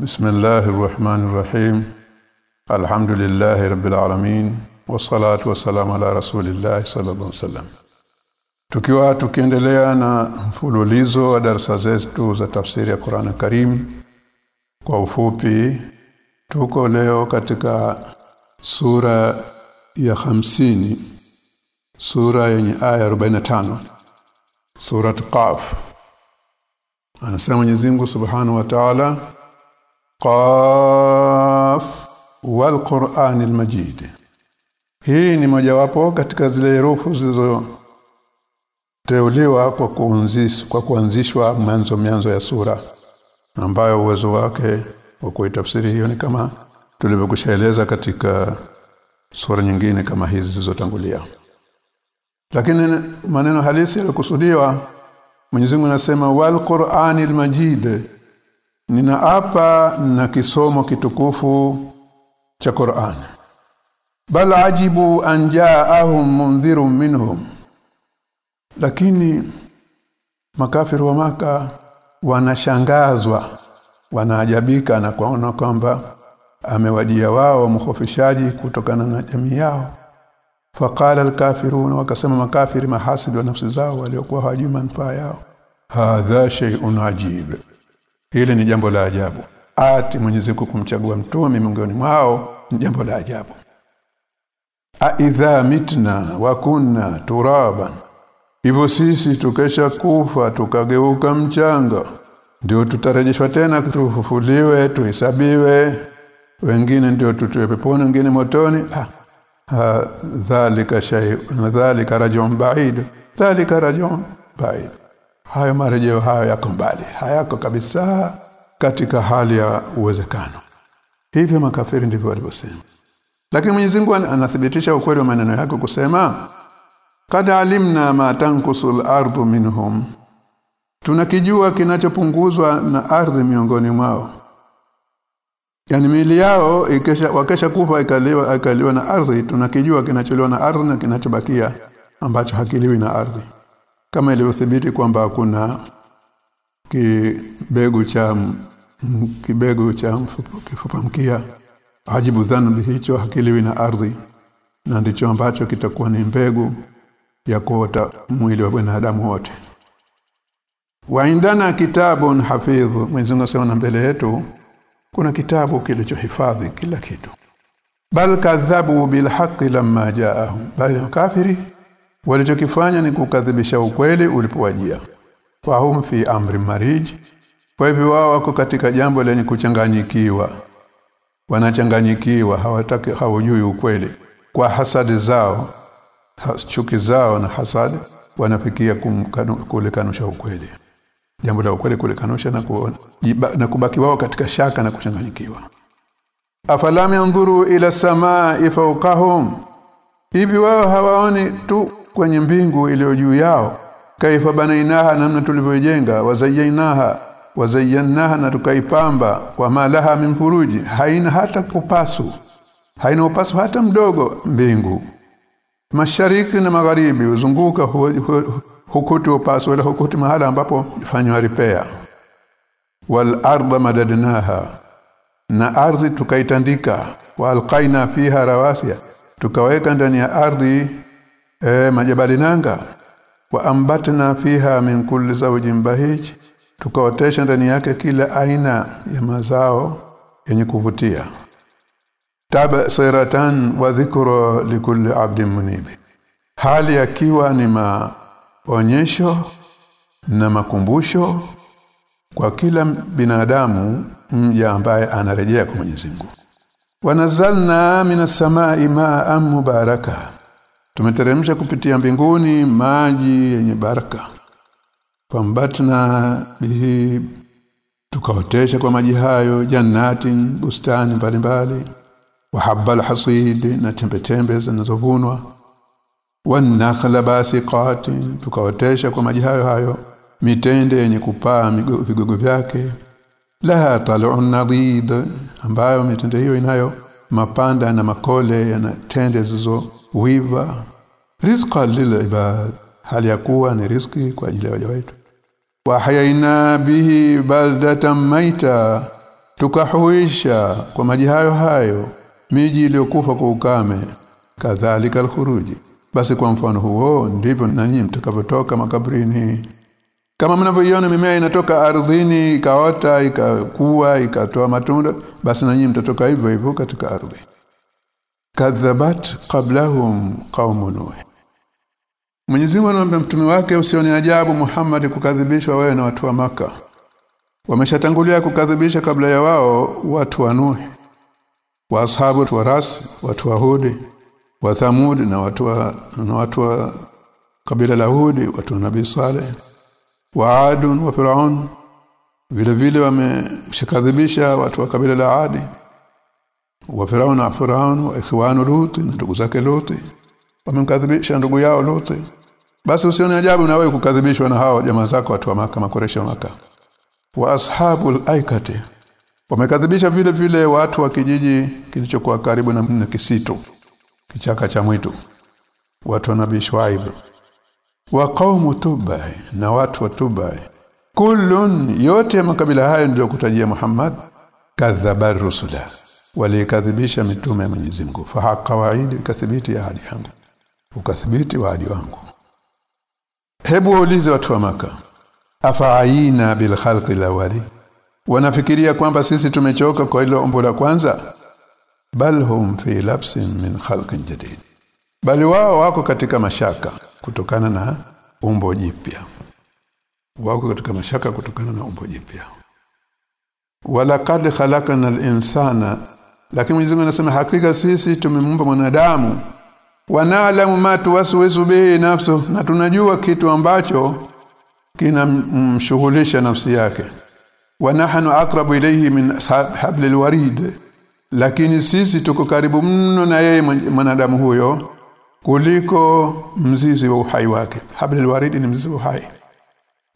بسم الله الرحمن الرحيم الحمد لله رب العالمين والصلاه والسلام على رسول الله صلى الله عليه وسلم tukiwa tukiendelea na mfululizo wa darasa zetu za tafsiri ya Qur'an Karim kwa ufupi tuko leo katika sura ya hamsini sura yenye aya 45 surat qaf anasema Mwenyezi Mungu Subhanahu wa Ta'ala qaf wal Qur'anil Majid. Hii ni mojawapo katika zile herufu zilizo teuliwa kwa kuanzishwa kwa kuanzishwa mwanzo mianzo ya sura ambayo uwezo wake wa kuitafsiri hiyo ni kama tulivyokushaeleza katika sura nyingine kama hizi zilizotangulia. Lakini maneno halisi yalikusudiwa Mwenyezi Mungu anasema wal Qur'anil Majid ninaapa na kisomo kitukufu cha Qur'an. Bal ajibu an ja'ahum mundhirun minhum. Lakini makafiru wa maka wanashangazwa wanaajabika na kuona kwamba amewajia wao mkhofishaji kutokana na jamii yao. Faqala alkafirun wakasema makafiri mahasidi wa nafsi zao waliokuwa hawajui manufaa yao. Hadha shay'un ajib hili ni jambo la ajabu. Ati Mwenyezi Mungu kumchagua mtume miongoni mwao ni jambo la ajabu. Aidha mitna wa kunna turaban hivyo sisi tukesha kufa tukageuka mchanga ndio tutarejeshwa tena tufufuliwe tuhesabiwe. Wengine ndio tutue peponi wengine motoni. Ah dhalika shay dhalika rajun ba'id dhalika rajun ba'id hayo marejeo hayo yako mbali hayako kabisa katika hali ya uwezekano. Hivyo makafiri ndivyo walivyosema. Lakini Mwenyezi Mungu anathibitisha ukweli wa maneno yake kusema kad alimna ma tankusul ardu minhum. Tunakijua kinachopunguzwa na ardhi miongoni mwao. Yani mili yao ikesha wakesha kufa ikaliwa ikaliwa na ardhi tunakijua kinacholiwa na ardhi na kinachobakia ambacho hakiliwi na ardhi kama ilivyothibiti kwamba kuna kibegu cha kibegu cha kifupa mkia ajibu dhanbi hicho hakiliwi na ardhi na ndicho ambacho kitakuwa ni mbegu ya kuota mwili wa binadamu wote. Waindana kitabun hafidh Mwenyezi na mbele yetu kuna kitabu kilichohifadhi kila kitu. Bal kadhabu bil haqqi lamma jaahum. Bal kafiri walichokifanya ni kukadhibisha ukweli ulipowajia. Fahum fi amri marij kwa hivyo wao wako katika jambo lenye kuchanganyikiwa. Wanachanganyikiwa hawataki hawajui ukweli. Kwa hasadi zao chuki zao na hasadi wanafikia kulekanusha ukweli. Jambo la ukweli kulekanusha na na kubaki wao katika shaka na kuchanganyikiwa. Afalam yanzuru ila samaa fawqahum hivi wao hawaoni tu kwenye mbingu iliyo juu yao. Kaifa banainaha namna tulivyojenga wazayyanaha wazayyanaha na tukaipamba. Kwa malaha mimfuruji haina hata kupasu haina upasu hata mdogo mbingu. Mashariki na magharibi uzunguka hu, hu, hukuti upasu wala hukuti mahala ambapo fanywa repair wal arda madadnaha na ardhi tukaitandika. Wa alqaina fiha rawasia tukaweka ndani ya ardhi e, majabali nanga wa ambatna fiha min kulli zawjin bahij tukaotesha ndani yake kila aina ya mazao yenye kuvutia. Tabsiratan wa dhikra likulli abdin munib hali yakiwa ni maonyesho na makumbusho kwa kila binadamu mja ambaye anarejea kwa Mwenyezi Mungu. Wanazalna minas samai ma'an mubaraka tumeteremsha kupitia mbinguni maji yenye baraka. Fambatna bihi tukaotesha kwa maji hayo jannati bustani mbalimbali wa habbal hasid na tembe tembe zinazovunwa wanakhla basiqati tukaotesha kwa maji hayo hayo mitende yenye kupaa vigogo vyake. Laha tal'un nadid ambayo mitende hiyo inayo mapanda na makole yana tende zizo wiva rizqa lil ibad. Hali ya kuwa ni riziki kwa ajili ya waja wetu. Wa hayaina bihi baldatan maita. Tukahuisha kwa maji hayo hayo miji iliyokufa kwa ukame. Kadhalika alkhuruji. Basi kwa mfano huo ndivyo nanyi mtakavyotoka makabrini. Kama mnavyoiona mimea inatoka ardhini ikaota ikakuwa ikatoa matunda basi nanyi mtatoka hivyo hivyo katika ardhi kadhabat qablahum qaum nuh. Mwenyezi Mungu anamwambia mtume wake usioni ajabu Muhammad kukadhibishwa wewe na watu wa maka Wameshatangulia kukadhibisha kabla ya wao watu wa Nuh. Wa ashabu wa Ras watu wa Hud wa Thamud na watu wa na watu wa kabila la Hud watu wa Nabii Saleh. Wa Adun wa Firaun. Vile vile wameshakadhibisha watu wa kabila la Adi wa Firaun na Firaun wa ikhwanu Lut ndugu zake Lut wamemkadhibisha ndugu yao Lut basi usione ajabu na wewe kukadhibishwa na hao jamaa zako watu wa maka makoresha maka. Wa ashabul aikati. Wamekadhibisha vile vile watu wa kijiji kilichokuwa karibu na, mna kisitu kichaka cha mwitu. Watu wa nabii Shuaib. Wa qaumu tubai na watu wa tubai. Kullun yote makabila hayo ndio kutajia Muhammad kadhaba rusula walikadhibisha mitume ya Mwenyezi Mungu. Fa haqa waidi kathibiti ahadi yangu. Ukathibiti waadi wangu. Hebu waulize watu wa maka afaaina bil khalqi lawali wanafikiria kwamba sisi tumechoka kwa ile ombo la kwanza? Bal hum fi labsin min khalqin jadid. Bali wao wako katika mashaka kutokana na umbo jipya. Wako katika mashaka kutokana na umbo jipya. Walaqad khalaqna al-insana lakini Mwenyezi Mungu anasema hakika sisi tumemuumba mwanadamu. Wanaalamu ma tuwaswisu bihi nafsu na tunajua kitu ambacho kinamshughulisha nafsi yake. Wa nahnu aqrabu ilayhi min hablil warid. Lakini sisi tuko karibu mno na yeye mwanadamu huyo kuliko mzizi wa uhai wake. Hablil warid ni mzizi wa uhai.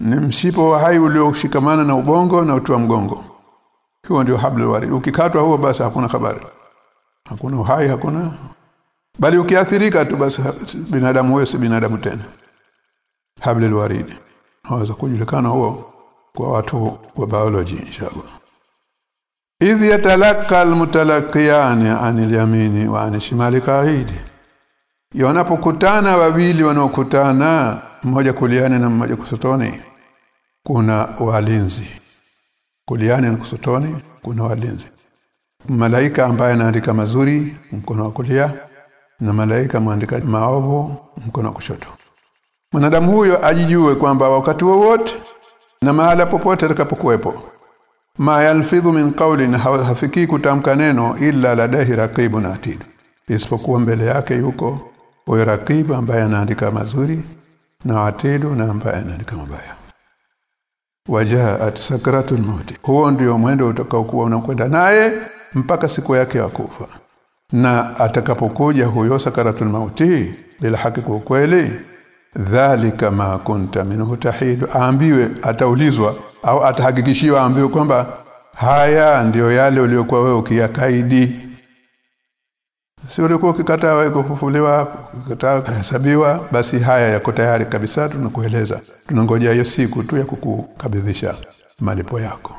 Ni mshipo wa uhai ulioshikamana na ubongo na uti wa mgongo huo ndio hablul warid ukikatwa huo basi hakuna habari. Hakuna uhai hakuna. Bali ukiathirika tu basi binadamu huyo si binadamu tena. Hablul warid hawaza kujulikana huo kwa watu wa biology inshallah. Idh yatalaka almutalaqiyan anil yamini wa anil shimali qaidi wanapokutana wawili wanaokutana mmoja kuliani na mmoja kusotoni kuna walinzi kuliani na kusotoni kuna walinzi. Malaika ambaye anaandika mazuri mkono wa kulia na malaika mwandika maovu mkono wa kushoto. Mwanadamu huyo ajijue kwamba wakati wowote na mahala popote atakapokuwepo ma yalfidhu min qawlin hafiki kutamka neno illa ladahi raqibun atid. Isipokuwa mbele yake yuko huyo raqib ambaye anaandika mazuri na atidu na ambaye anaandika mabaya wajaat sakratul maut. Huo ndio mwendo utakaokuwa unakwenda naye mpaka siku yake ya kufa. Na atakapokuja huyo sakaratul mauti bila haki kwa kweli dhalika ma kunta minhu tahidu. Aambiwe ataulizwa au atahakikishiwa aambiwe kwamba haya ndiyo yale uliyokuwa wewe ukiyakaidi si ulikuwa ukikataa kufufuliwa ukikataa kuhesabiwa basi haya yako tayari kabisa tunakueleza. Tunangojea hiyo siku tu ya kukukabidhisha malipo yako.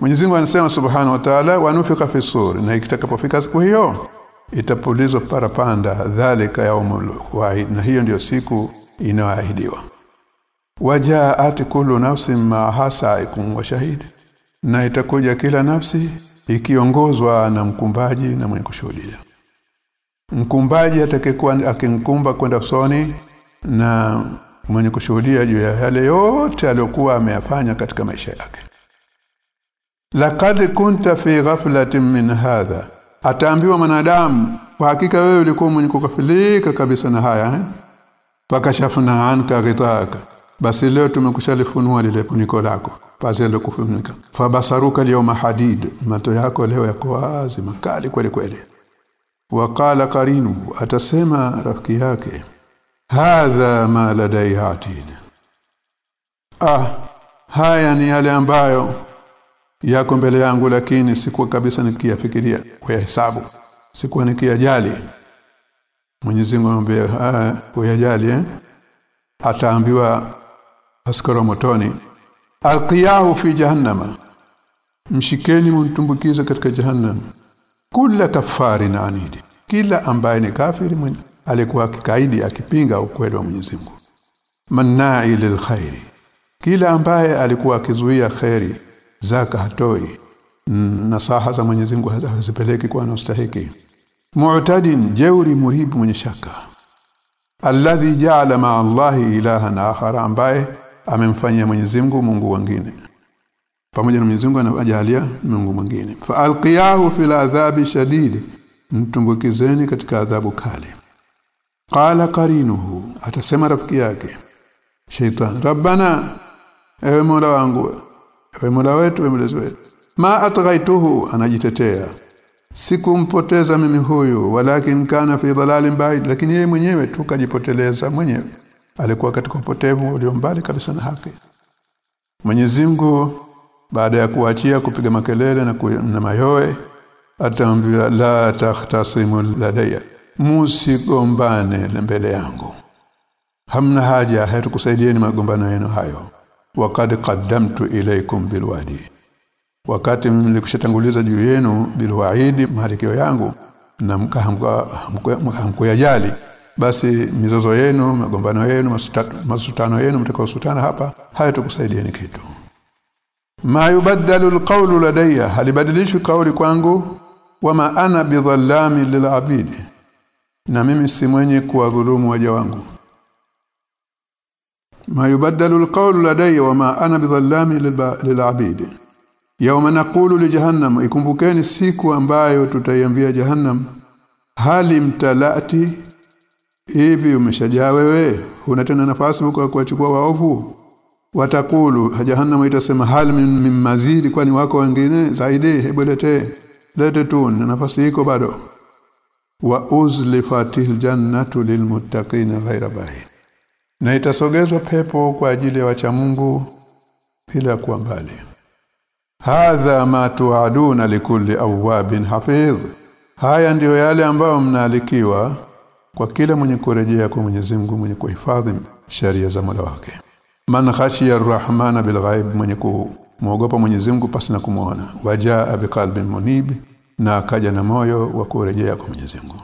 Mwenyezi Mungu anasema Subhanahu wa Ta'ala wanufika fi sur. Na ikitakapofika siku hiyo itapulizwa parapanda dhalika yaumul na hiyo ndiyo siku inayoahidiwa. Wajaat kullu nafsin ma hasaikum wa shahid. Na itakuja kila nafsi ikiongozwa na mkumbaji na mwenye kushuhudia mkumbaji atakayekuwa akimkumba kwenda usoni na mwenye kushuhudia juu ya yale yote aliyokuwa ameyafanya katika maisha yake. Laqad kunta fi ghaflatin min hadha. Ataambiwa mwanadamu kwa hakika wewe ulikuwa mwenye kukafilika kabisa na haya eh? pakashafuna anka ghitaka. Basi leo tumekushalifunua lile puniko lako pazia ile kufunika fabasaruka leo mahadid mato yako leo yako wazi makali kweli kweli waqala qarinu atasema rafiki yake hadha ma ladai atid. Ah haya ni yale ambayo yako mbele yangu lakini sikuwa kabisa nikiyafikiria kwa hesabu sikuwa nikiyajali. Mwenyezi Mungu anambia kuyajali eh? Ataambiwa askara motoni alqiyahu fi jahannama. Mshikeni mtumbukize katika jahannam kula kafari na anidi kila ambaye ni kafiri alikuwa kikaidi akipinga ukweli wa Mwenyezi Mungu. Manna'i lilkhairi kila ambaye alikuwa akizuia khairi zaka hatoi. Nasaha za Mwenyezi Mungu hazipeleki kwa anastahiki mu'tadin jeuri muribu mwenye shaka. Alladhi ja'ala ma'a ilahan akhara ambaye amemfanyia Mwenyezi Mungu Mungu wengine pamoja na Mwenyezi Mungu anajalia Mungu mwingine. Fa alqiyahu fil adhabi shadidi mtumbukizeni katika adhabu kali. Qala qarinuhu atasema rafiki yake shaitan rabbana ewe mola wangu ewe mola wetu ewe mlezi wetu ma atghaituhu? Anajitetea sikumpoteza mimi huyu walakin kana fi dhalalin ba'id. Lakini yeye mwenyewe tu kajipoteleza mwenyewe. Alikuwa katika upotevu ulio mbali kabisa na haki. Mwenyezi Mungu baada ya kuachia kupiga makelele na, ku, na mayoe ataambia la tahtasimu ladaya musigombane mbele yangu. Hamna haja hatukusaidieni magombano yenu hayo. Waqad qaddamtu ilaykum bilwadi. Wakati nilikushatanguliza juu yenu bilwaidi mahalikio yangu na mkahamkuyajali basi mizozo yenu magombano yenu masutano yenu mtakaosutana hapa hayatukusaidieni kitu ma yubaddalu alqawlu ladayya halibadilishi kauli kwangu wama ana bidhallami lilabid na mimi si mwenye kuwadhulumu waja wangu. Ma yubaddalu alqawlu ladayya wama ana bidhallami lilabid. Yawma naqulu li jahannam ikumbukeni siku ambayo tutaiambia jahannam hali mtalati hivi umeshajaa wewe? Una tena nafasi huko kuwachukua waovu watakulu jahannam itasema hal min, min mazidi kwani wako wengine? Zaidi hebu lete lete tu nafasi iko bado. Wa uzlifatil jannatu lilmuttaqin ghaira baid na itasogezwa pepo kwa ajili ya wacha Mungu bila kuwa mbali. Hadha ma tuaduna likulli awabin hafidh. Haya ndiyo yale ambayo mnaalikiwa kwa kila mwenye kurejea kwa Mwenyezi Mungu mwenye kuhifadhi sheria za Mola wake man khashiya arrahmana bilghaib mwenye kumwogopa Mwenyezi Mungu pasi na kumuona. Wajaa biqalbin munib na akaja na moyo wa kurejea kwa Mwenyezi Mungu.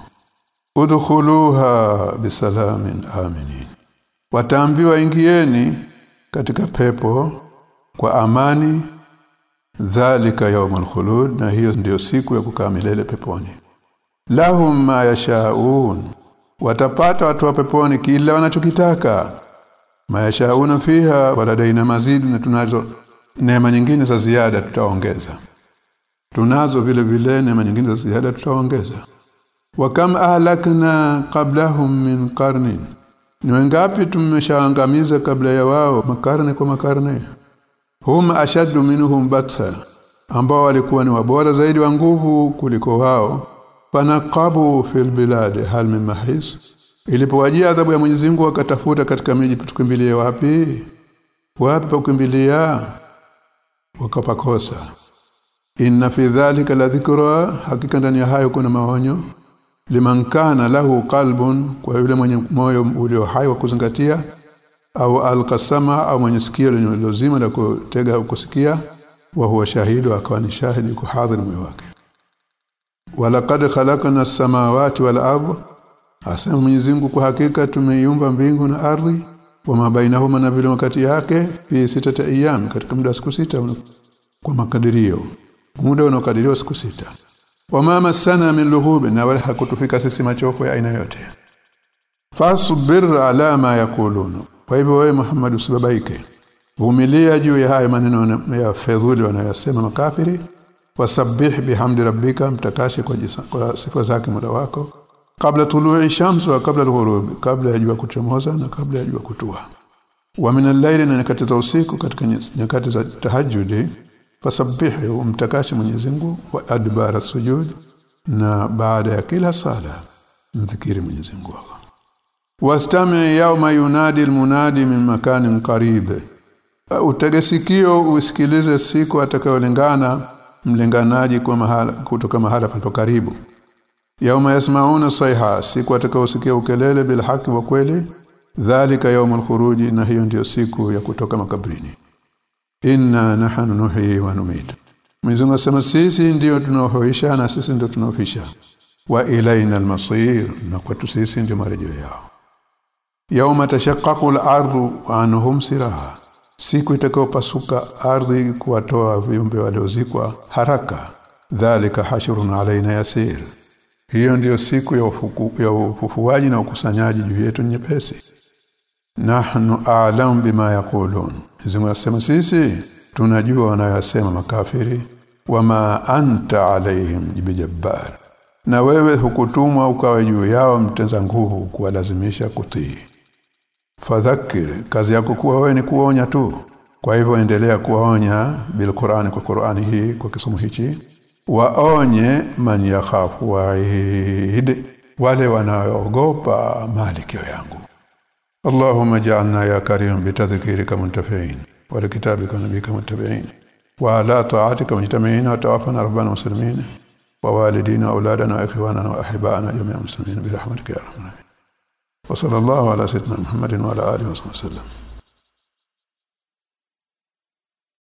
Udkhuluha bisalamin aminin. Wataambiwa ingieni katika pepo kwa amani dhalika yawmul khulud na hiyo ndiyo siku ya kukaa milele peponi. Lahum ma yashaun. Watapata watu wa peponi kila wanachokitaka ma yashauna fiha waladaina mazidi na tunazo neema nyingine za ziada tutaongeza. Tunazo vile vile neema nyingine za ziada tutaongeza. Wa kam ahlakna qablahum min qarnin ni wangapi tumeshaangamiza kabla ya wao makarne kwa makarne? Hum ashaddu minhum batsa ambao walikuwa ni wabora zaidi wa nguvu kuliko wao. Fanaqabu fil bilad hal min mahis ilipowajia adhabu ya Mwenyezi Mungu wakatafuta katika miji tukimbilie wapi? Wapi pa kukimbilia? Wakapakosa inna fi dhalika la dhikra hakika ndani ya hayo kuna maonyo. Liman kana lahu qalbun kwa yule mwenye moyo ulio hai wa kuzingatia au alqasama au mwenye sikio lenye lazima la kutega kusikia wa huwa shahidu akawa ni shahidi kuhadhiri moyo wake. Walaqad khalaqna as-samawati wal ardh asema Mwenyezi Mungu kwa hakika tumeiumba mbingu na ardhi wa mabainahuma na vile wakati yake fi sita ayyam katika muda wa siku sita kwa makadirio muda unaokadiriwa siku sita. Wamama sana min lughub na wala hakutufika sisi machoko ya aina yote. Fasbir ala ma yaqulun. Kwa hivyo wewe Muhammad usibabaike. Vumilia juu ya hayo maneno ya fedhuli wanayosema makafiri. Wasabbih bihamdi rabbika mtakashe kwa, kwa sifa zake muda wako kabla tului shams wa kabla alghurub kabla ya kuchomoza na kabla ya kutua. Wa min al-layli na nyakati za usiku katika nyakati za tahajjudi fasabbihu umtakashe Mwenyezi Mungu wa adbara sujud na baada ya kila sala mdhikiri Mwenyezi Mungu wastami yawma yunadi almunadi min makanin qarib. Utegesikio usikilize siku atakayolingana mlinganaji kwa mahala kutoka mahala palipo karibu yauma yasmauna sayha siku atakaosikia ukelele bil haki wa kweli dhalika yaumul khuruji na hiyo ndiyo siku ya kutoka makabrini inna nahnu nuhyi wa numit Mwenyezi sema sisi ndio tunaohoisha na sisi ndio tunaofisha wa ilaina almasir na kwetu sisi ndio marejeo yao. Yauma tashaqqaqu al-ardu anhum siraha. Siku itakayopasuka ardhi kuwatoa viumbe waliozikwa haraka. Dhalika hashrun alaina yasir hiyo ndiyo siku ya ufuku, ya ufufuaji na ukusanyaji juu yetu nyepesi. Nahnu a'lam bima yaqulun. Zinasema sisi tunajua wanayosema makafiri. Wama anta alaihim bijabbar. Na wewe hukutumwa ukawa juu yao mtenza nguvu kuwalazimisha kutii. Fadhakir kazi yako kuwa wewe ni kuonya tu. Kwa hivyo endelea kuwaonya bil Qur'ani kwa Qur'ani hii kwa kisomo hichi waonye man yakhafu waid wale wanaogopa malikio yangu اللهم اجعلنا يا كريم بتذكيرك منتفعين ولكتابك ونبيك متبعين وعلى طاعتك مجتمعين وتوفنا ربنا مسلمين ووالدينا واولادنا واخواننا واحبائنا جميع المسلمين برحمتك يا ارحم الراحمين وصلى الله على سيدنا محمد وعلى اله وصحبه وسلم